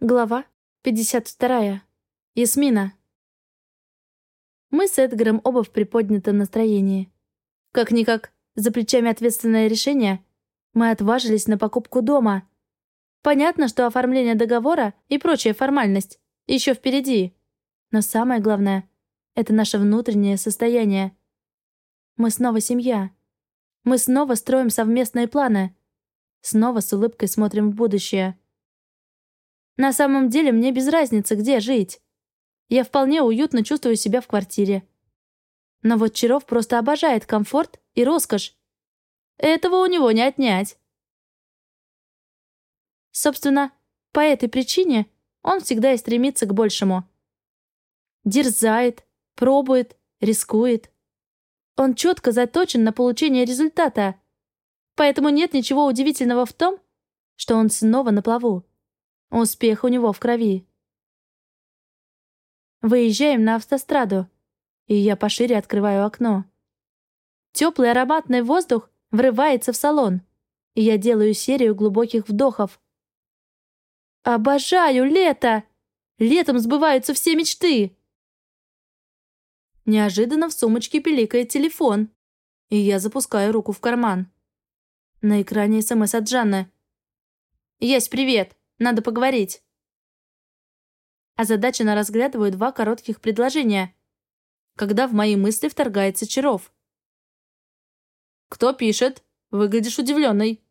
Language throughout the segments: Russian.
Глава 52. Ясмина. Мы с Эдгаром оба в приподнятом настроении. Как-никак, за плечами ответственное решение, мы отважились на покупку дома. Понятно, что оформление договора и прочая формальность еще впереди. Но самое главное — это наше внутреннее состояние. Мы снова семья. Мы снова строим совместные планы. Снова с улыбкой смотрим в будущее. На самом деле мне без разницы, где жить. Я вполне уютно чувствую себя в квартире. Но вот Чаров просто обожает комфорт и роскошь. Этого у него не отнять. Собственно, по этой причине он всегда и стремится к большему. Дерзает, пробует, рискует. Он четко заточен на получение результата. Поэтому нет ничего удивительного в том, что он снова на плаву. Успех у него в крови. Выезжаем на автостраду, и я пошире открываю окно. Теплый ароматный воздух врывается в салон, и я делаю серию глубоких вдохов. Обожаю лето! Летом сбываются все мечты! Неожиданно в сумочке пиликает телефон, и я запускаю руку в карман. На экране СМС от Жанны. «Есть привет! Надо поговорить!» Озадаченно разглядываю два коротких предложения, когда в мои мысли вторгается Чаров. «Кто пишет? Выглядишь удивленной».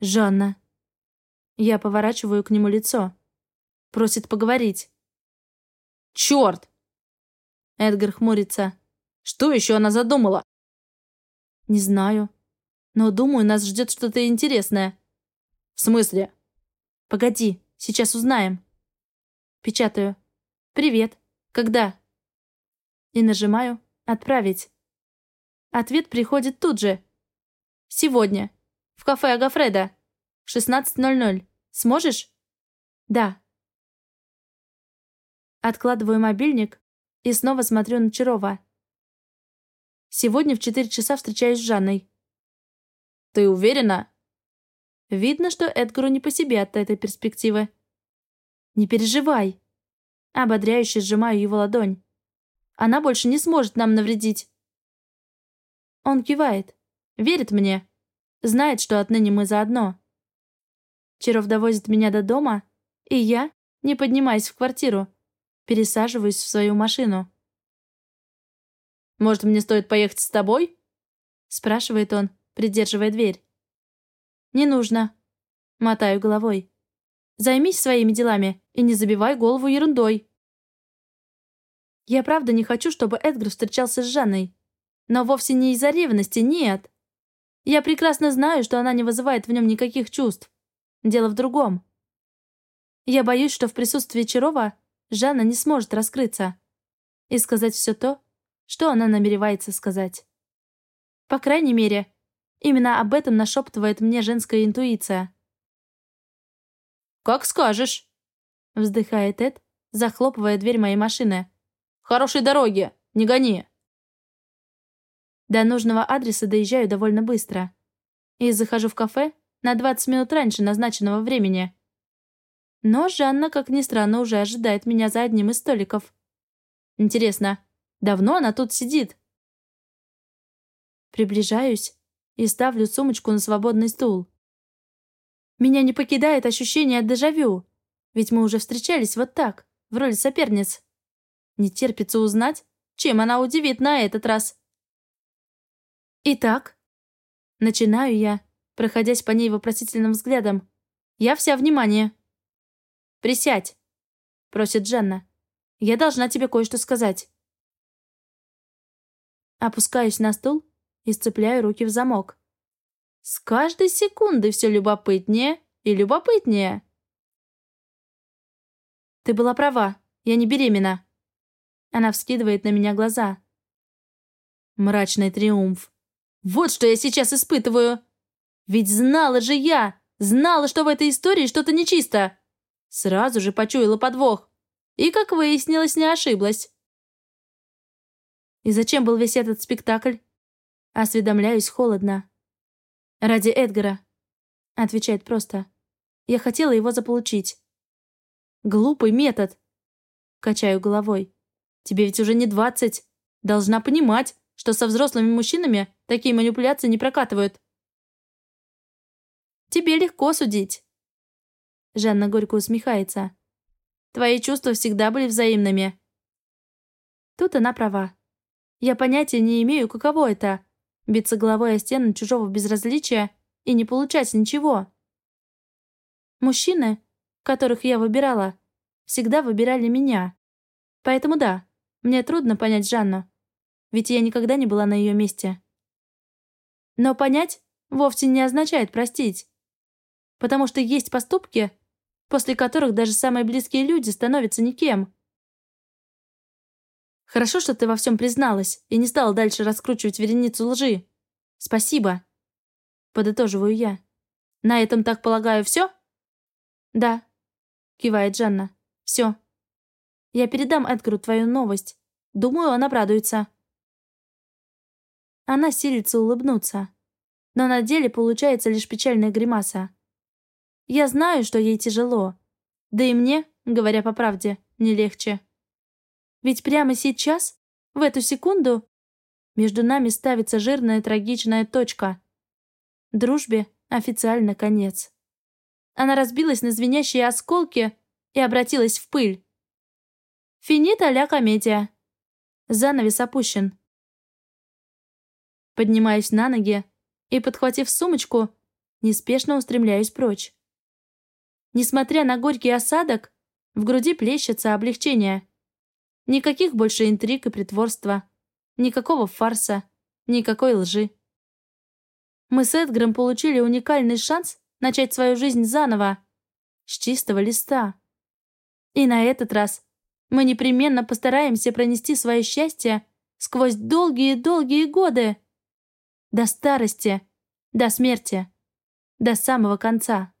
«Жанна». Я поворачиваю к нему лицо. Просит поговорить. «Черт!» Эдгар хмурится. «Что еще она задумала?» «Не знаю. Но думаю, нас ждет что-то интересное». «В смысле?» «Погоди, сейчас узнаем». Печатаю. «Привет. Когда?» И нажимаю «Отправить». Ответ приходит тут же. «Сегодня. В кафе Агафреда. В 16.00. Сможешь?» «Да». Откладываю мобильник и снова смотрю на Чарова. Сегодня в 4 часа встречаюсь с Жанной. «Ты уверена?» Видно, что Эдгару не по себе от этой перспективы. «Не переживай!» Ободряюще сжимаю его ладонь. «Она больше не сможет нам навредить!» Он кивает. Верит мне. Знает, что отныне мы заодно. Чаров довозит меня до дома, и я, не поднимаясь в квартиру, пересаживаюсь в свою машину. «Может, мне стоит поехать с тобой?» спрашивает он, придерживая дверь. «Не нужно». Мотаю головой. Займись своими делами и не забивай голову ерундой. Я правда не хочу, чтобы Эдгар встречался с Жанной. Но вовсе не из-за ревности, нет. Я прекрасно знаю, что она не вызывает в нем никаких чувств. Дело в другом. Я боюсь, что в присутствии Чарова Жанна не сможет раскрыться и сказать все то, что она намеревается сказать. По крайней мере, именно об этом нашептывает мне женская интуиция. «Как скажешь», — вздыхает Эд, захлопывая дверь моей машины. «Хорошей дороги! Не гони!» До нужного адреса доезжаю довольно быстро. И захожу в кафе на 20 минут раньше назначенного времени. Но Жанна, как ни странно, уже ожидает меня за одним из столиков. Интересно, давно она тут сидит? Приближаюсь и ставлю сумочку на свободный стул. Меня не покидает ощущение дежавю, ведь мы уже встречались вот так, в роли соперниц. Не терпится узнать, чем она удивит на этот раз. Итак, начинаю я, проходясь по ней вопросительным взглядом. Я вся внимание. «Присядь», — просит Жанна. «Я должна тебе кое-что сказать». Опускаюсь на стул и сцепляю руки в замок. С каждой секундой все любопытнее и любопытнее. Ты была права, я не беременна. Она вскидывает на меня глаза. Мрачный триумф. Вот что я сейчас испытываю. Ведь знала же я, знала, что в этой истории что-то нечисто. Сразу же почуяла подвох. И, как выяснилось, не ошиблась. И зачем был весь этот спектакль? Осведомляюсь холодно. «Ради Эдгара», — отвечает просто. «Я хотела его заполучить. Глупый метод. Качаю головой. Тебе ведь уже не двадцать. Должна понимать, что со взрослыми мужчинами такие манипуляции не прокатывают. Тебе легко судить. Жанна горько усмехается. Твои чувства всегда были взаимными. Тут она права. Я понятия не имею, каково это — биться головой о стену чужого безразличия и не получать ничего. Мужчины, которых я выбирала, всегда выбирали меня. Поэтому да, мне трудно понять Жанну, ведь я никогда не была на ее месте. Но понять вовсе не означает простить. Потому что есть поступки, после которых даже самые близкие люди становятся никем. Хорошо, что ты во всем призналась и не стала дальше раскручивать вереницу лжи. Спасибо. Подытоживаю я. На этом, так полагаю, все? Да. Кивает Жанна. Все. Я передам Эдгару твою новость. Думаю, он обрадуется. Она силится улыбнуться. Но на деле получается лишь печальная гримаса. Я знаю, что ей тяжело. Да и мне, говоря по правде, не легче. Ведь прямо сейчас, в эту секунду, между нами ставится жирная трагичная точка. Дружбе официально конец. Она разбилась на звенящие осколки и обратилась в пыль. Финита ля комедия. Занавес опущен. Поднимаюсь на ноги и, подхватив сумочку, неспешно устремляюсь прочь. Несмотря на горький осадок, в груди плещется облегчение. Никаких больше интриг и притворства. Никакого фарса. Никакой лжи. Мы с Эдгаром получили уникальный шанс начать свою жизнь заново. С чистого листа. И на этот раз мы непременно постараемся пронести свое счастье сквозь долгие-долгие годы. До старости, до смерти, до самого конца.